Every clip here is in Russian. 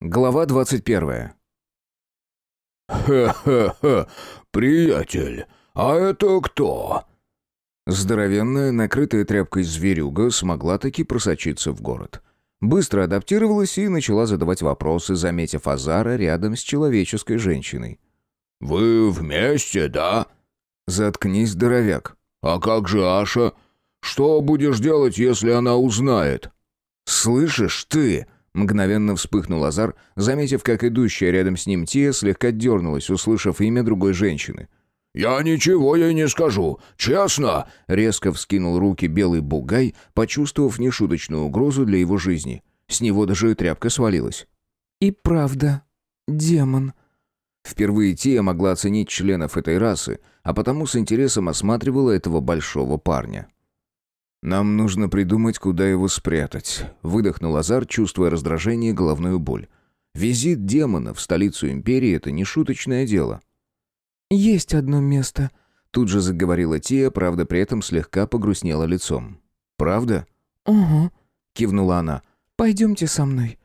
Глава 21. «Хе-хе-хе, приятель, а это кто?» Здоровенная, накрытая тряпкой зверюга смогла таки просочиться в город. Быстро адаптировалась и начала задавать вопросы, заметив Азара рядом с человеческой женщиной. «Вы вместе, да?» «Заткнись, здоровяк». «А как же Аша? Что будешь делать, если она узнает?» «Слышишь ты?» Мгновенно вспыхнул Азар, заметив, как идущая рядом с ним Тия слегка дернулась, услышав имя другой женщины. «Я ничего ей не скажу, честно!» Резко вскинул руки белый бугай, почувствовав нешуточную угрозу для его жизни. С него даже тряпка свалилась. «И правда, демон». Впервые Тия могла оценить членов этой расы, а потому с интересом осматривала этого большого парня. «Нам нужно придумать, куда его спрятать», — выдохнул Азар, чувствуя раздражение и головную боль. «Визит демона в столицу империи — это не шуточное дело». «Есть одно место», — тут же заговорила Тия, правда, при этом слегка погрустнела лицом. «Правда?» «Угу», — кивнула она. «Пойдемте со мной».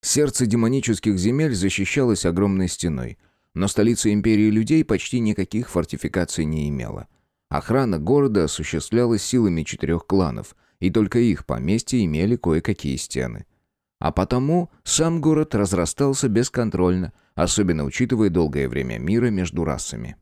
Сердце демонических земель защищалось огромной стеной, но столица империи людей почти никаких фортификаций не имела. Охрана города осуществлялась силами четырех кланов, и только их поместья имели кое-какие стены. А потому сам город разрастался бесконтрольно, особенно учитывая долгое время мира между расами.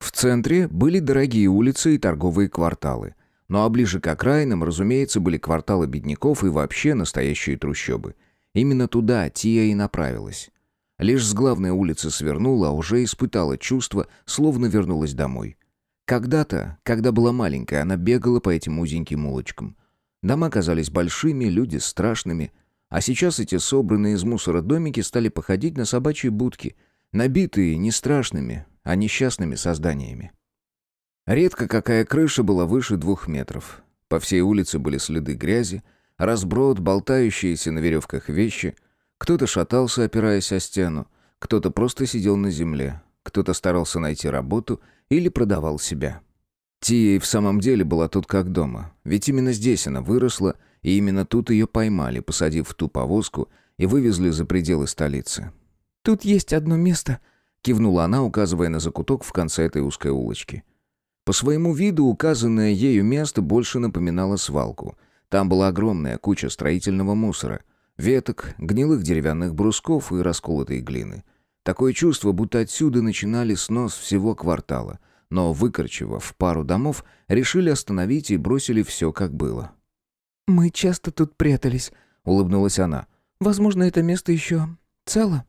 В центре были дорогие улицы и торговые кварталы, ну а ближе к окраинам, разумеется, были кварталы бедняков и вообще настоящие трущобы. Именно туда Тия и направилась. Лишь с главной улицы свернула, а уже испытала чувство, словно вернулась домой. Когда-то, когда была маленькая, она бегала по этим узеньким улочкам. Дома казались большими, люди страшными, а сейчас эти собранные из мусора домики стали походить на собачьи будки, набитые не страшными, а несчастными созданиями. Редко какая крыша была выше двух метров. По всей улице были следы грязи, разброд, болтающиеся на веревках вещи. Кто-то шатался, опираясь о стену, кто-то просто сидел на земле, кто-то старался найти работу или продавал себя. Тия и в самом деле была тут как дома, ведь именно здесь она выросла, и именно тут ее поймали, посадив в ту повозку и вывезли за пределы столицы. «Тут есть одно место», — кивнула она, указывая на закуток в конце этой узкой улочки. По своему виду указанное ею место больше напоминало свалку. Там была огромная куча строительного мусора, веток, гнилых деревянных брусков и расколотой глины. Такое чувство, будто отсюда начинали снос всего квартала, но, выкорчевав пару домов, решили остановить и бросили все, как было. «Мы часто тут прятались», — улыбнулась она. «Возможно, это место еще цело».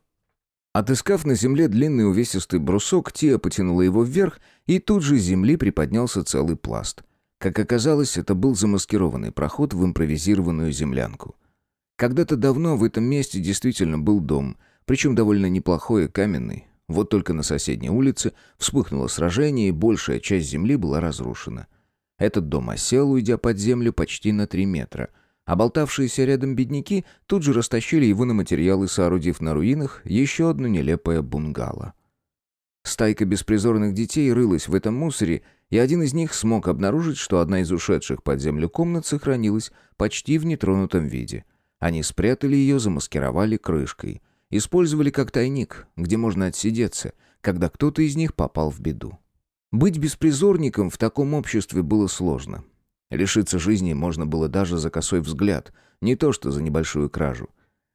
Отыскав на земле длинный увесистый брусок, Тия потянула его вверх, и тут же с земли приподнялся целый пласт. Как оказалось, это был замаскированный проход в импровизированную землянку. Когда-то давно в этом месте действительно был дом — причем довольно неплохой и каменный. Вот только на соседней улице вспыхнуло сражение, и большая часть земли была разрушена. Этот дом осел, уйдя под землю почти на три метра, а болтавшиеся рядом бедняки тут же растащили его на материалы, соорудив на руинах еще одно нелепое бунгало. Стайка беспризорных детей рылась в этом мусоре, и один из них смог обнаружить, что одна из ушедших под землю комнат сохранилась почти в нетронутом виде. Они спрятали ее, замаскировали крышкой — Использовали как тайник, где можно отсидеться, когда кто-то из них попал в беду. Быть беспризорником в таком обществе было сложно. Лишиться жизни можно было даже за косой взгляд, не то что за небольшую кражу.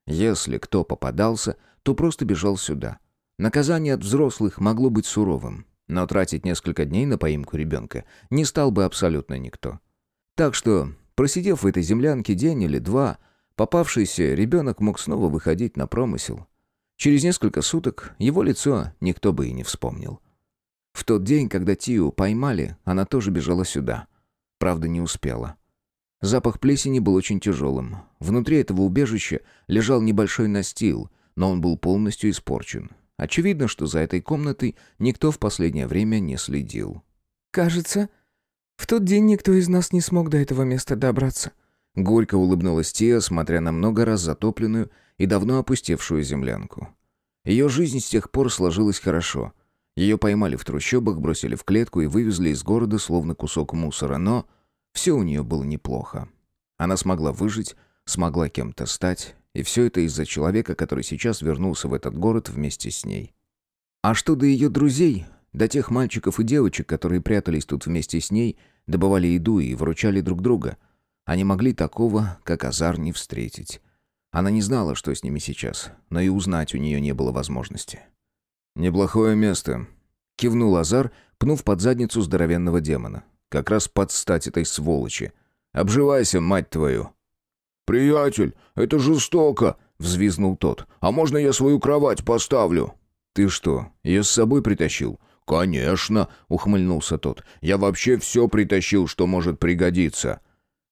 Если кто попадался, то просто бежал сюда. Наказание от взрослых могло быть суровым, но тратить несколько дней на поимку ребенка не стал бы абсолютно никто. Так что, просидев в этой землянке день или два, попавшийся ребенок мог снова выходить на промысел. Через несколько суток его лицо никто бы и не вспомнил. В тот день, когда Тию поймали, она тоже бежала сюда. Правда, не успела. Запах плесени был очень тяжелым. Внутри этого убежища лежал небольшой настил, но он был полностью испорчен. Очевидно, что за этой комнатой никто в последнее время не следил. «Кажется, в тот день никто из нас не смог до этого места добраться». Горько улыбнулась Тия, смотря на много раз затопленную и давно опустевшую землянку. Ее жизнь с тех пор сложилась хорошо. Ее поймали в трущобах, бросили в клетку и вывезли из города словно кусок мусора, но все у нее было неплохо. Она смогла выжить, смогла кем-то стать И все это из-за человека, который сейчас вернулся в этот город вместе с ней. А что до ее друзей, до тех мальчиков и девочек, которые прятались тут вместе с ней, добывали еду и выручали друг друга, они могли такого, как Азар, не встретить. Она не знала, что с ними сейчас, но и узнать у нее не было возможности. «Неплохое место», — кивнул Азар, пнув под задницу здоровенного демона. «Как раз под стать этой сволочи. Обживайся, мать твою!» «Приятель, это жестоко!» — взвизнул тот. «А можно я свою кровать поставлю?» «Ты что, ее с собой притащил?» «Конечно!» — ухмыльнулся тот. «Я вообще все притащил, что может пригодиться!»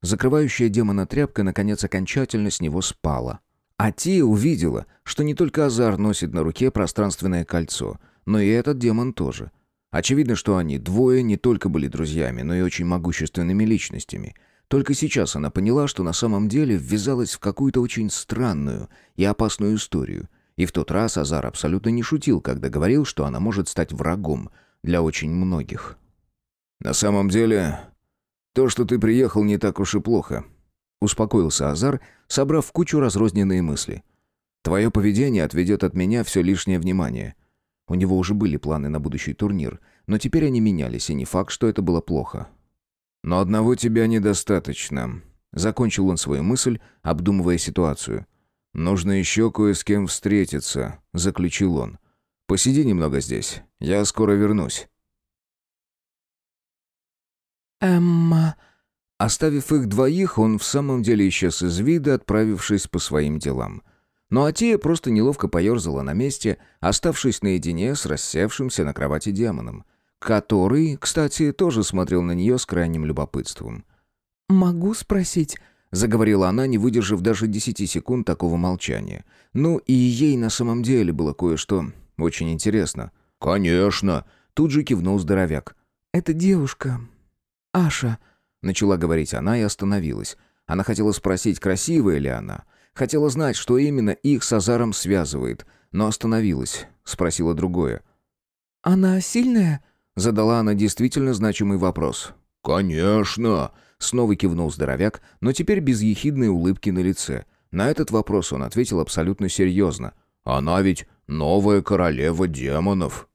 Закрывающая демона тряпка наконец окончательно с него спала. А Тия увидела, что не только Азар носит на руке пространственное кольцо, но и этот демон тоже. Очевидно, что они двое не только были друзьями, но и очень могущественными личностями — только сейчас она поняла, что на самом деле ввязалась в какую-то очень странную и опасную историю. И в тот раз Азар абсолютно не шутил, когда говорил, что она может стать врагом для очень многих. «На самом деле, то, что ты приехал, не так уж и плохо», — успокоился Азар, собрав в кучу разрозненные мысли. «Твое поведение отведет от меня все лишнее внимание». У него уже были планы на будущий турнир, но теперь они менялись, и не факт, что это было плохо. Но одного тебя недостаточно. Закончил он свою мысль, обдумывая ситуацию. Нужно еще кое с кем встретиться, заключил он. Посиди немного здесь. Я скоро вернусь. Эмма. Оставив их двоих, он в самом деле исчез из вида, отправившись по своим делам. Но Атия просто неловко поерзала на месте, оставшись наедине с рассевшимся на кровати демоном — который, кстати, тоже смотрел на нее с крайним любопытством. «Могу спросить?» — заговорила она, не выдержав даже десяти секунд такого молчания. Ну, и ей на самом деле было кое-что очень интересно. «Конечно!» — тут же кивнул здоровяк. «Это девушка. Аша», — начала говорить она и остановилась. Она хотела спросить, красивая ли она. Хотела знать, что именно их с Азаром связывает, но остановилась, спросила другое. «Она сильная?» Задала она действительно значимый вопрос. «Конечно!» — снова кивнул здоровяк, но теперь без ехидной улыбки на лице. На этот вопрос он ответил абсолютно серьезно. «Она ведь новая королева демонов!»